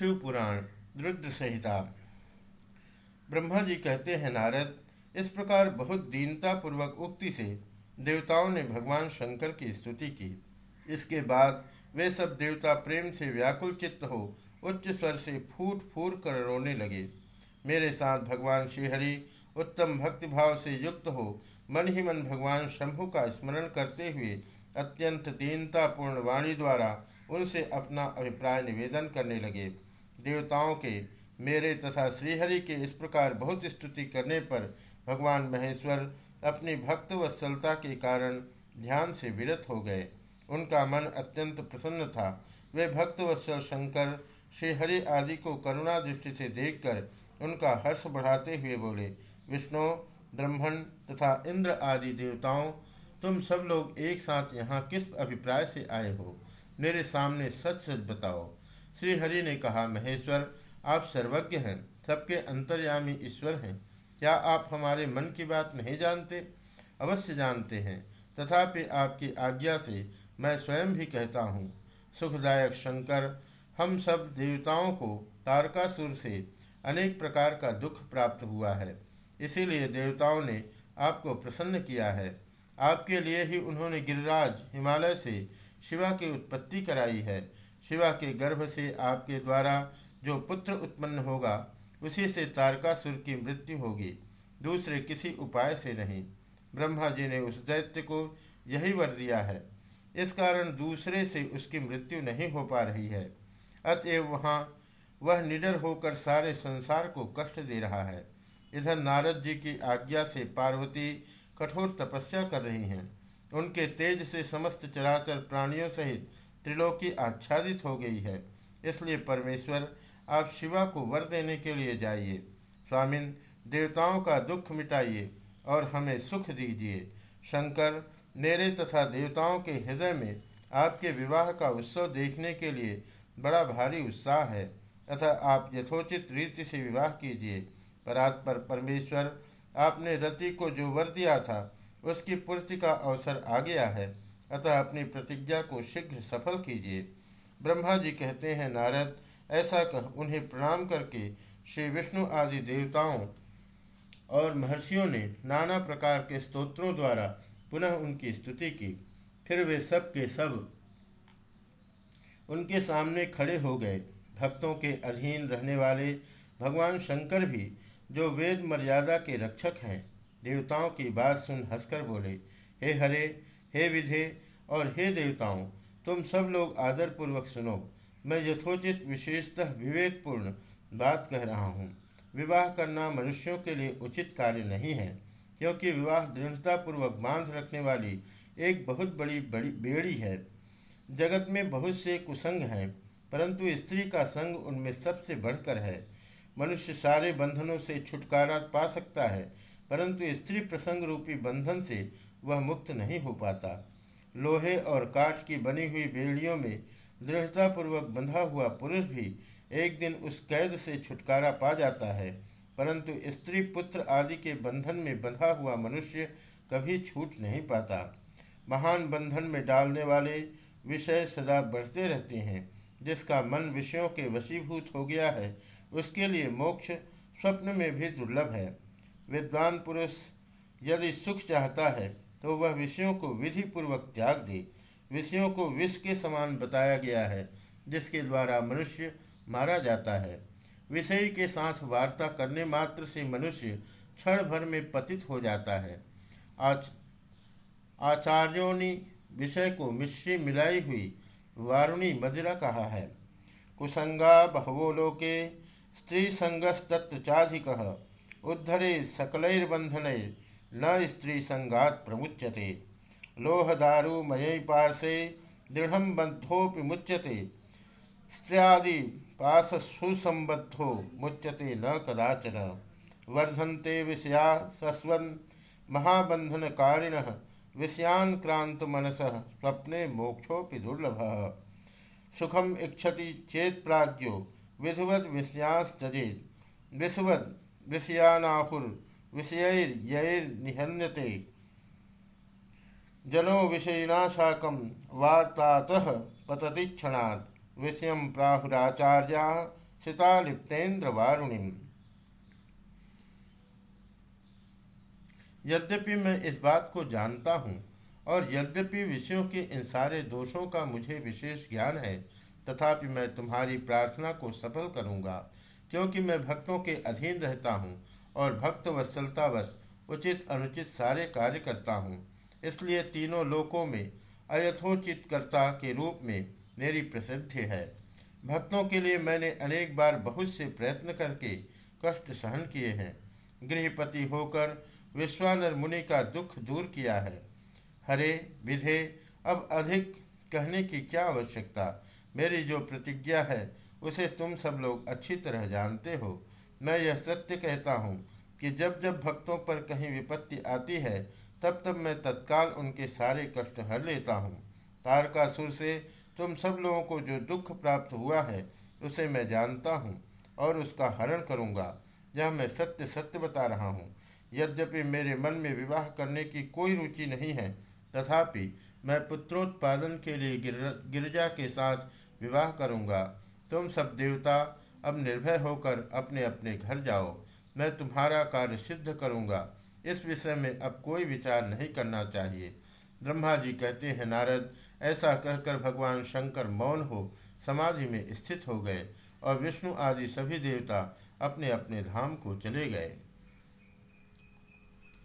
शिव पुराण, रुद्र संहिता। ब्रह्मा जी कहते हैं, नारद, इस प्रकार बहुत दीनता पूर्वक उक्ति से देवताओं ने भगवान शंकर की स्तुति की। इसके बाद वे सब देवता प्रेम से व्याकुल चित्त हो उच्च स्वर से फूट फूट कर रोने लगे। मेरे साथ भगवान श्रीहरि उत्तम भक्तिभाव से युक्त हो, मन ही मन भगवान शंभु का स्मरण करते हुए अत्यंत दीनतापूर्ण वाणी द्वारा उनसे अपना अभिप्राय निवेदन करने लगे। देवताओं के, मेरे तथा श्रीहरि के इस प्रकार बहुत स्तुति करने पर भगवान महेश्वर अपनी भक्त वत्सलता के कारण ध्यान से विरत हो गए। उनका मन अत्यंत प्रसन्न था। वे भक्त वत्सल शंकर, श्रीहरि आदि को करुणा दृष्टि से देखकर उनका हर्ष बढ़ाते हुए बोले, विष्णु, ब्रह्मण तथा इंद्र आदि देवताओं, तुम सब लोग एक साथ यहाँ किस अभिप्राय से आए हो? मेरे सामने सच सच बताओ। श्री हरि ने कहा, महेश्वर, आप सर्वज्ञ हैं, सबके अंतर्यामी ईश्वर हैं। क्या आप हमारे मन की बात नहीं जानते? अवश्य जानते हैं। तथापि आपकी आज्ञा से मैं स्वयं भी कहता हूँ, सुखदायक शंकर, हम सब देवताओं को तारकासुर से अनेक प्रकार का दुख प्राप्त हुआ है। इसीलिए देवताओं ने आपको प्रसन्न किया है। आपके लिए ही उन्होंने गिरिराज हिमालय से शिवा की उत्पत्ति कराई है। शिवा के गर्भ से आपके द्वारा जो पुत्र उत्पन्न होगा, उसी से तारकासुर की मृत्यु होगी। दूसरे किसी उपाय से नहीं। ब्रह्मा जी ने उस दैत्य को यही वर दिया है। इस कारण दूसरे से उसकी मृत्यु नहीं हो पा रही है। अतएव वहाँ वह निडर होकर सारे संसार को कष्ट दे रहा है। इधर नारद जी की आज्ञा से पार्वती कठोर तपस्या कर रही हैं। उनके तेज से समस्त चराचर प्राणियों सहित त्रिलोकी आच्छादित हो गई है। इसलिए परमेश्वर, आप शिवा को वर देने के लिए जाइए। स्वामिन, देवताओं का दुख मिटाइए और हमें सुख दीजिए। शंकर, मेरे तथा देवताओं के हृदय में आपके विवाह का उत्सव देखने के लिए बड़ा भारी उत्साह है। तथा आप यथोचित रीति से विवाह कीजिए। परात पर परमेश्वर, आपने रति को जो वर दिया था, उसकी पूर्ति का अवसर आ गया है। अतः अपनी प्रतिज्ञा को शीघ्र सफल कीजिए। ब्रह्मा जी कहते हैं, नारद, ऐसा कह, उन्हें प्रणाम करके श्री विष्णु आदि देवताओं और महर्षियों ने नाना प्रकार के स्तोत्रों द्वारा पुनः उनकी स्तुति की। फिर वे सब के सब उनके सामने खड़े हो गए। भक्तों के अधीन रहने वाले भगवान शंकर भी, जो वेद मर्यादा के रक्षक हैं, देवताओं की बात सुन हंसकर बोले, हे हरे हे विधे और हे देवताओं, तुम सब लोग आदरपूर्वक सुनो। मैं यथोचित, विशेषतः विवेकपूर्ण बात कह रहा हूँ। विवाह करना मनुष्यों के लिए उचित कार्य नहीं है, क्योंकि विवाह दृढ़तापूर्वक बाँध रखने वाली एक बहुत बड़ी बड़ी बेड़ी है। जगत में बहुत से कुसंग हैं, परंतु स्त्री का संग उनमें सबसे बढ़कर है। मनुष्य सारे बंधनों से छुटकारा पा सकता है, परंतु स्त्री प्रसंग रूपी बंधन से वह मुक्त नहीं हो पाता। लोहे और काठ की बनी हुई बेड़ियों में दृढ़तापूर्वक बंधा हुआ पुरुष भी एक दिन उस कैद से छुटकारा पा जाता है, परंतु स्त्री पुत्र आदि के बंधन में बंधा हुआ मनुष्य कभी छूट नहीं पाता। महान बंधन में डालने वाले विषय सदा बढ़ते रहते हैं, जिसका मन विषयों के वशीभूत हो गया है, उसके लिए मोक्ष स्वप्न में भी दुर्लभ है। विद्वान पुरुष यदि सुख चाहता है तो वह विषयों को विधि पूर्वक त्याग दे। विषयों को विष के समान बताया गया है, जिसके द्वारा मनुष्य मारा जाता है। विषय के साथ वार्ता करने मात्र से मनुष्य क्षण भर में पतित हो जाता है। आज आचार्यों ने विषय को मिश्री मिलाई हुई वारुणी मदिरा कहा है, कुसंगा बहवो लोके स्त्री संगस्तत्व चाधिक उद्धरे सकलैर्बंधनैर न स्त्री संगात प्रमुच्यते। लोहदारुमय पार्श्वे दृढ़ बद्धोपि मुच्यते। स्त्रियादि पास सुसंबद्धो मुच्यते न कदाचन। वर्धन्ते विषया सस्वन महाबंधनकारिण विषयाक्रांत मनस स्वप्ने मोक्षोपि दुर्लभ। सुखम इच्छति चेत प्राज्ञो विधुवत विषयांस्तजेत विषुवत विषयानाहुर विषयैर्यैर्निहन्यते जनो विषयिना साकं वार्तातः पतति क्षणात्। विषयं प्राहुराचार्याः सीतालिप्तेन्द्र यद्यपि मैं इस बात को जानता हूँ और यद्यपि विषयों के इन सारे दोषों का मुझे विशेष ज्ञान है, तथापि मैं तुम्हारी प्रार्थना को सफल करूँगा, क्योंकि मैं भक्तों के अधीन रहता हूँ और भक्त वत्सलतावश उचित अनुचित सारे कार्य करता हूँ। इसलिए तीनों लोकों में अयथोचित कर्ता के रूप में मेरी प्रसिद्धि है। भक्तों के लिए मैंने अनेक बार बहुत से प्रयत्न करके कष्ट सहन किए हैं। गृहपति होकर विश्वानर मुनि का दुख दूर किया है। हरे, विधे, अब अधिक कहने की क्या आवश्यकता? मेरी जो प्रतिज्ञा है, उसे तुम सब लोग अच्छी तरह जानते हो। मैं यह सत्य कहता हूँ कि जब जब भक्तों पर कहीं विपत्ति आती है, तब तब मैं तत्काल उनके सारे कष्ट हर लेता हूँ। तारकासुर से, तुम सब लोगों को जो दुख प्राप्त हुआ है, उसे मैं जानता हूँ और उसका हरण करूँगा। यह मैं सत्य सत्य बता रहा हूँ। यद्यपि मेरे मन में विवाह करने की कोई रुचि नहीं है, तथापि मैं पुत्रोत्पादन के लिए गिर, गिरजा के साथ विवाह करूँगा। तुम सब देवता अब निर्भय होकर अपने अपने घर जाओ। मैं तुम्हारा कार्य सिद्ध करूँगा। इस विषय में अब कोई विचार नहीं करना चाहिए। ब्रह्मा जी कहते हैं, नारद, ऐसा कहकर भगवान शंकर मौन हो, समाधि में स्थित हो गए और विष्णु आदि सभी देवता अपने अपने धाम को चले गए।